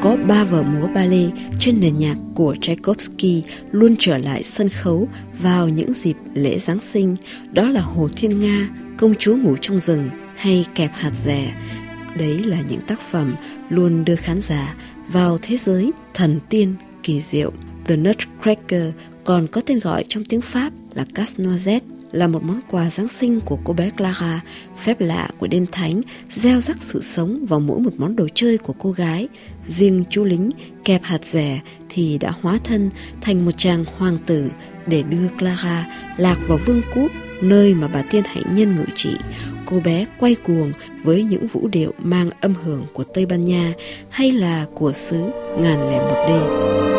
có ba vở múa ballet trên nền nhạc của Tchaikovsky luôn trở lại sân khấu vào những dịp lễ Giáng sinh, đó là Hồ Thiên Nga, Công chúa ngủ trong rừng hay Kẹp hạt rẻ. Đấy là những tác phẩm luôn đưa khán giả vào thế giới thần tiên kỳ diệu. The Nutcracker còn có tên gọi trong tiếng Pháp là Casse-Noisette là một món quà Giáng sinh của cô bé Clara, phép lạ của đêm thánh, gieo rắc sự sống vào mỗi một món đồ chơi của cô gái. Riêng chú lính kẹp hạt rẻ thì đã hóa thân thành một chàng hoàng tử để đưa Clara lạc vào vương quốc nơi mà bà tiên hạnh nhân ngự trị. Cô bé quay cuồng với những vũ điệu mang âm hưởng của Tây Ban Nha hay là của xứ ngàn lẻ một đêm.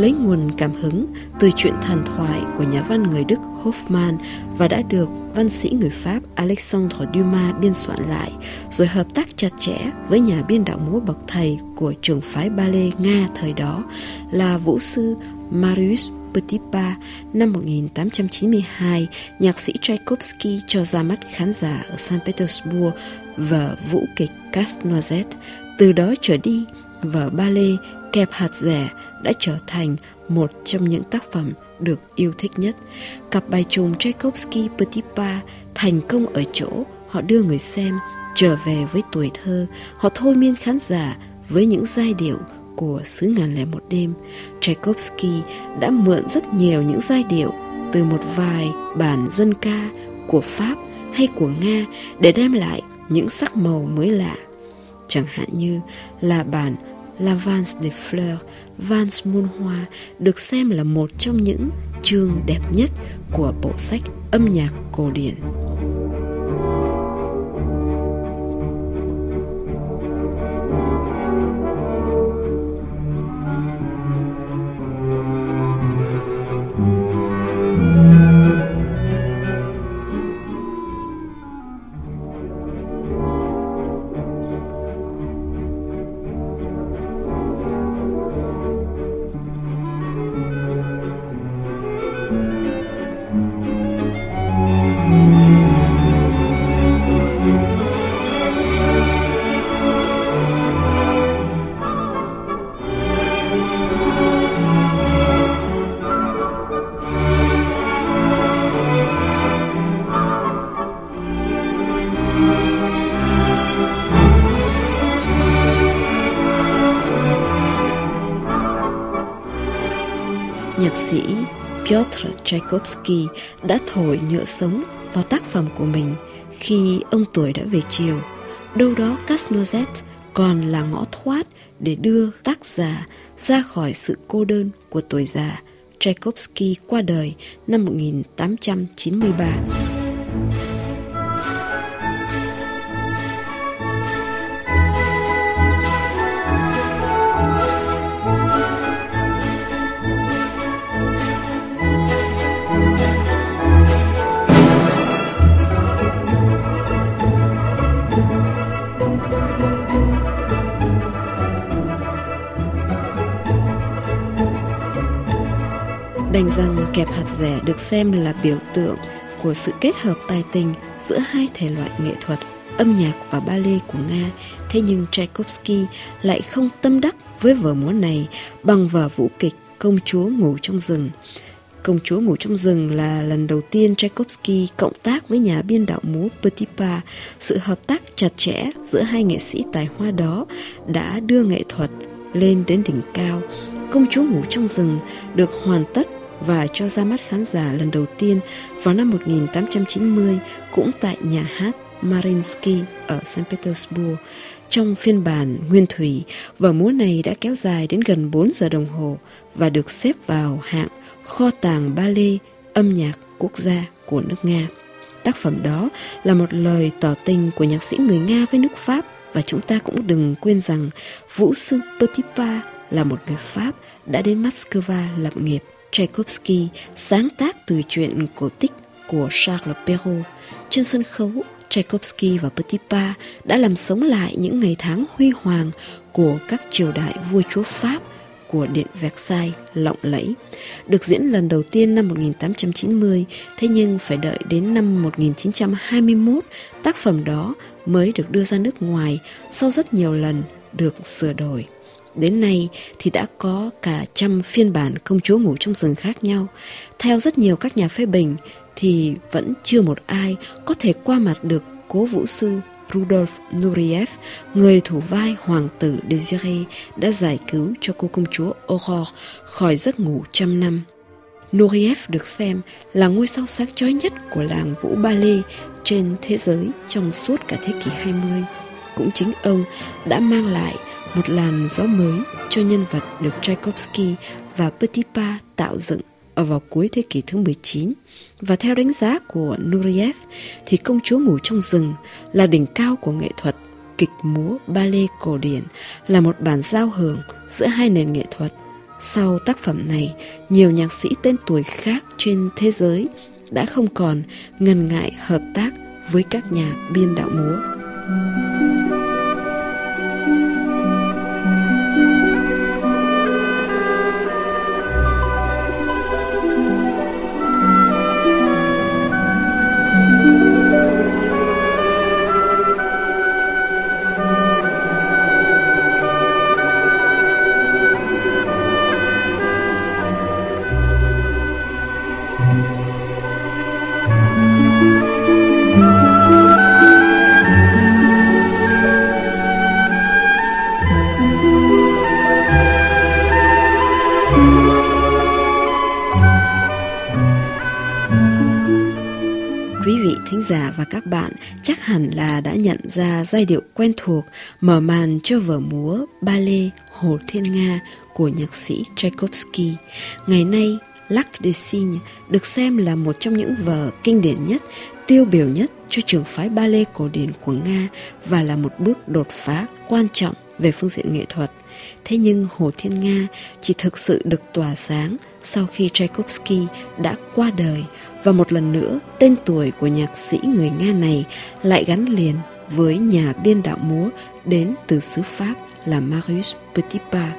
Lấy nguồn cảm hứng từ chuyện thần thoại của nhà văn người Đức Hoffman và đã được văn sĩ người Pháp Alexandre Dumas biên soạn lại, rồi hợp tác chặt chẽ với nhà biên đạo múa bậc thầy của trường phái ballet Nga thời đó là vũ sư Marius Petipa năm 1892, nhạc sĩ Tchaikovsky cho ra mắt khán giả ở Saint Petersburg vở vũ kịch Casnoisette. Từ đó trở đi, vở ballet Kẹp hạt rẻ đã trở thành một trong những tác phẩm được yêu thích nhất. Cặp bài trùng Tchaikovsky Petit thành công ở chỗ họ đưa người xem trở về với tuổi thơ, họ thôi miên khán giả với những giai điệu của xứ ngàn lẻ một đêm. Tchaikovsky đã mượn rất nhiều những giai điệu từ một vài bản dân ca của Pháp hay của Nga để đem lại những sắc màu mới lạ. Chẳng hạn như là bản La Vance de Fleur, Vance muôn hoa được xem là một trong những chương đẹp nhất của bộ sách âm nhạc cổ điển. Sĩ Piotr Tchaikovsky đã thổi nhựa sống vào tác phẩm của mình khi ông tuổi đã về chiều. Đâu đó Casnozet còn là ngõ thoát để đưa tác giả ra khỏi sự cô đơn của tuổi già. Tchaikovsky qua đời năm 1893. Kẹp hạt rẻ được xem là biểu tượng của sự kết hợp tài tình giữa hai thể loại nghệ thuật, âm nhạc và ballet của Nga. Thế nhưng Tchaikovsky lại không tâm đắc với vở múa này bằng vở vũ kịch Công chúa ngủ trong rừng. Công chúa ngủ trong rừng là lần đầu tiên Tchaikovsky cộng tác với nhà biên đạo múa Petipa. Sự hợp tác chặt chẽ giữa hai nghệ sĩ tài hoa đó đã đưa nghệ thuật lên đến đỉnh cao. Công chúa ngủ trong rừng được hoàn tất và cho ra mắt khán giả lần đầu tiên vào năm 1890 cũng tại nhà hát Mariinsky ở St. Petersburg. Trong phiên bản nguyên thủy, và múa này đã kéo dài đến gần 4 giờ đồng hồ và được xếp vào hạng kho tàng ballet âm nhạc quốc gia của nước Nga. Tác phẩm đó là một lời tỏ tình của nhạc sĩ người Nga với nước Pháp và chúng ta cũng đừng quên rằng vũ sư Petipa là một người Pháp đã đến Moscow lập nghiệp. Tchaikovsky sáng tác từ truyện cổ tích của Charles Perrault. Trên sân khấu, Tchaikovsky và Petipa đã làm sống lại những ngày tháng huy hoàng của các triều đại vua chúa Pháp của Điện Versailles lộng lẫy, được diễn lần đầu tiên năm 1890, thế nhưng phải đợi đến năm 1921 tác phẩm đó mới được đưa ra nước ngoài sau rất nhiều lần được sửa đổi. Đến nay thì đã có cả trăm phiên bản công chúa ngủ trong rừng khác nhau. Theo rất nhiều các nhà phê bình thì vẫn chưa một ai có thể qua mặt được cố vũ sư Rudolf Nureyev, người thủ vai hoàng tử Desiree, đã giải cứu cho cô công chúa Aurore khỏi giấc ngủ trăm năm. Nureyev được xem là ngôi sao sáng chói nhất của làng vũ ballet trên thế giới trong suốt cả thế kỷ 20. Cũng chính ông đã mang lại một làn gió mới cho nhân vật được Tchaikovsky và Petipa tạo dựng ở vào cuối thế kỷ thứ 19 và theo đánh giá của Nureyev thì công chúa ngủ trong rừng là đỉnh cao của nghệ thuật kịch múa ballet cổ điển là một bản giao hưởng giữa hai nền nghệ thuật. Sau tác phẩm này, nhiều nhạc sĩ tên tuổi khác trên thế giới đã không còn ngần ngại hợp tác với các nhà biên đạo múa. giả nhận ra giai điệu quen thuộc mở màn cho vở múa ballet Hồ Thiên Nga của nhạc sĩ Tchaikovsky. Ngày nay, Lac de Cygne được xem là một trong những vở kinh điển nhất, tiêu biểu nhất cho trường phái ballet cổ điển của Nga và là một bước đột phá quan trọng về phương diện nghệ thuật. Thế nhưng Hồ Thiên Nga chỉ thực sự được tỏa sáng sau khi Tchaikovsky đã qua đời và một lần nữa tên tuổi của nhạc sĩ người Nga này lại gắn liền với nhà biên đạo múa đến từ xứ Pháp là Marius Petipa.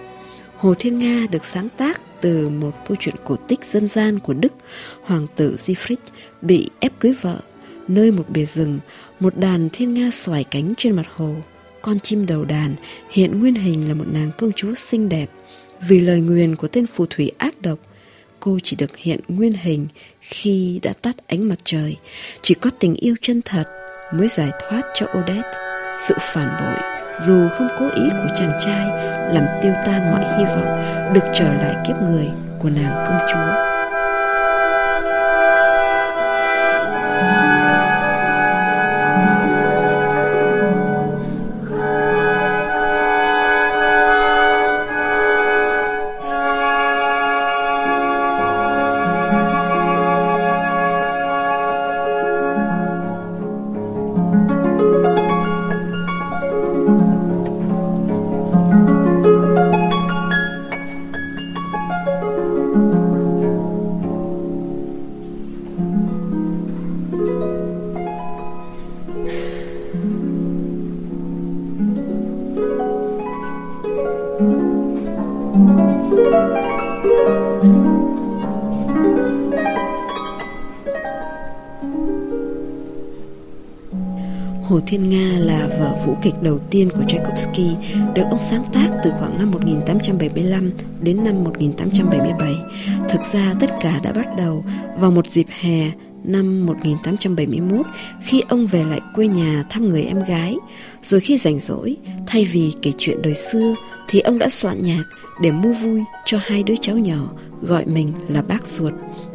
Hồ Thiên Nga được sáng tác từ một câu chuyện cổ tích dân gian của Đức, hoàng tử Siegfried bị ép cưới vợ, nơi một bìa rừng, một đàn thiên nga xoài cánh trên mặt hồ. Con chim đầu đàn hiện nguyên hình là một nàng công chúa xinh đẹp. Vì lời nguyền của tên phù thủy ác độc, cô chỉ được hiện nguyên hình khi đã tắt ánh mặt trời. Chỉ có tình yêu chân thật mới giải thoát cho Odette. Sự phản bội, dù không cố ý của chàng trai, làm tiêu tan mọi hy vọng được trở lại kiếp người của nàng công chúa. Thiên Nga là vở vũ kịch đầu tiên của Tchaikovsky, được ông sáng tác từ khoảng năm 1875 đến năm 1877. Thực ra tất cả đã bắt đầu vào một dịp hè năm 1871 khi ông về lại quê nhà thăm người em gái. Rồi khi rảnh rỗi, thay vì kể chuyện đời xưa thì ông đã soạn nhạc để mua vui cho hai đứa cháu nhỏ gọi mình là bác ruột.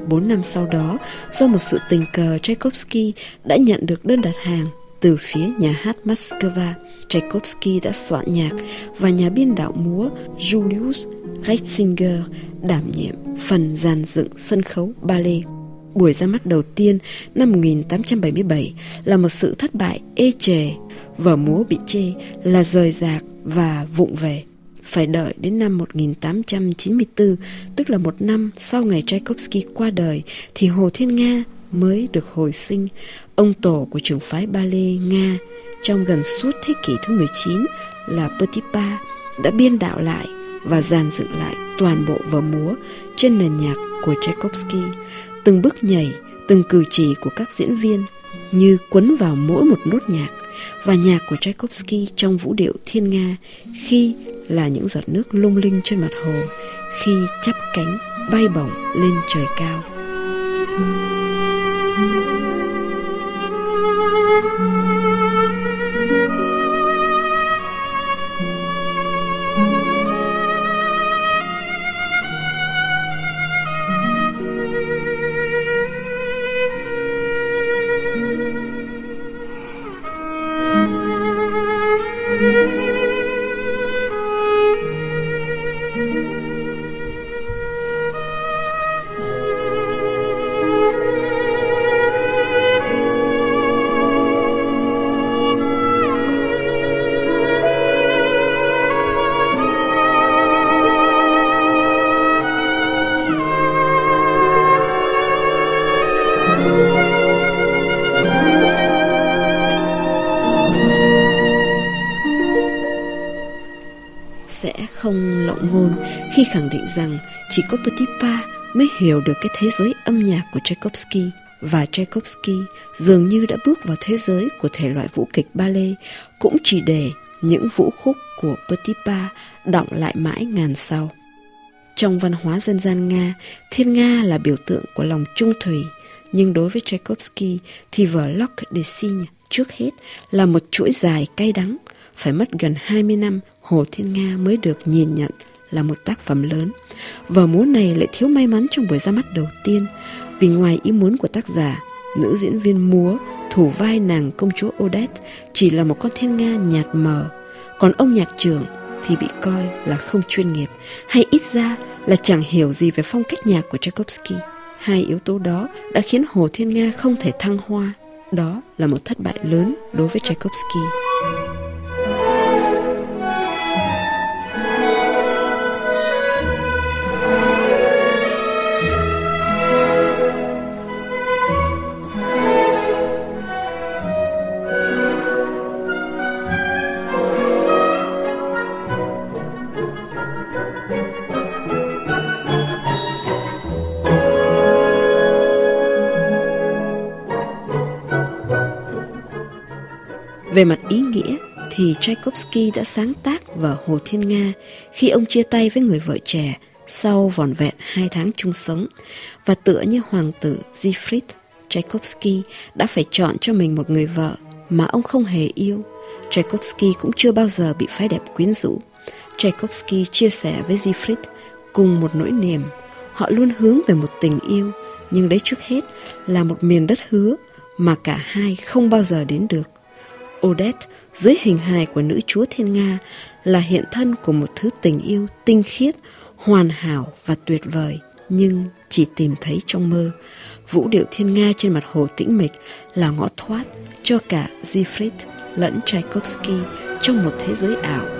Bốn năm sau đó, do một sự tình cờ Tchaikovsky đã nhận được đơn đặt hàng từ phía nhà hát Moscow. Tchaikovsky đã soạn nhạc và nhà biên đạo múa Julius Reitzinger đảm nhiệm phần dàn dựng sân khấu ballet. Buổi ra mắt đầu tiên năm 1877 là một sự thất bại ê chề, vở múa bị chê là rời rạc và vụng về. Phải đợi đến năm 1894, tức là một năm sau ngày Tchaikovsky qua đời, thì Hồ Thiên Nga mới được hồi sinh. Ông tổ của trường phái ballet Nga trong gần suốt thế kỷ thứ 19 là Petipa đã biên đạo lại và dàn dựng lại toàn bộ vở múa trên nền nhạc của Tchaikovsky. Từng bước nhảy, từng cử chỉ của các diễn viên như quấn vào mỗi một nốt nhạc và nhạc của Tchaikovsky trong vũ điệu thiên nga khi là những giọt nước lung linh trên mặt hồ, khi chắp cánh bay bổng lên trời cao. Thank you. Thank you. Không lộng ngôn khi khẳng định rằng chỉ có Petipa mới hiểu được cái thế giới âm nhạc của Tchaikovsky và Tchaikovsky dường như đã bước vào thế giới của thể loại vũ kịch ballet cũng chỉ để những vũ khúc của Petipa đọng lại mãi ngàn sau. Trong văn hóa dân gian Nga, thiên Nga là biểu tượng của lòng trung thủy, nhưng đối với Tchaikovsky thì vở Loc de Signe trước hết là một chuỗi dài cay đắng, phải mất gần 20 năm Hồ Thiên Nga mới được nhìn nhận là một tác phẩm lớn. Vở múa này lại thiếu may mắn trong buổi ra mắt đầu tiên vì ngoài ý muốn của tác giả, nữ diễn viên múa thủ vai nàng công chúa Odette chỉ là một con thiên nga nhạt mờ, còn ông nhạc trưởng thì bị coi là không chuyên nghiệp hay ít ra là chẳng hiểu gì về phong cách nhạc của Tchaikovsky. Hai yếu tố đó đã khiến Hồ Thiên Nga không thể thăng hoa. Đó là một thất bại lớn đối với Tchaikovsky. Về mặt ý nghĩa thì Tchaikovsky đã sáng tác vở Hồ Thiên Nga khi ông chia tay với người vợ trẻ sau vòn vẹn hai tháng chung sống và tựa như hoàng tử Siegfried, Tchaikovsky đã phải chọn cho mình một người vợ mà ông không hề yêu. Tchaikovsky cũng chưa bao giờ bị phái đẹp quyến rũ. Tchaikovsky chia sẻ với Siegfried cùng một nỗi niềm. Họ luôn hướng về một tình yêu, nhưng đấy trước hết là một miền đất hứa mà cả hai không bao giờ đến được. Odette dưới hình hài của nữ chúa thiên Nga là hiện thân của một thứ tình yêu tinh khiết, hoàn hảo và tuyệt vời, nhưng chỉ tìm thấy trong mơ. Vũ điệu thiên Nga trên mặt hồ tĩnh mịch là ngõ thoát cho cả Siegfried lẫn Tchaikovsky trong một thế giới ảo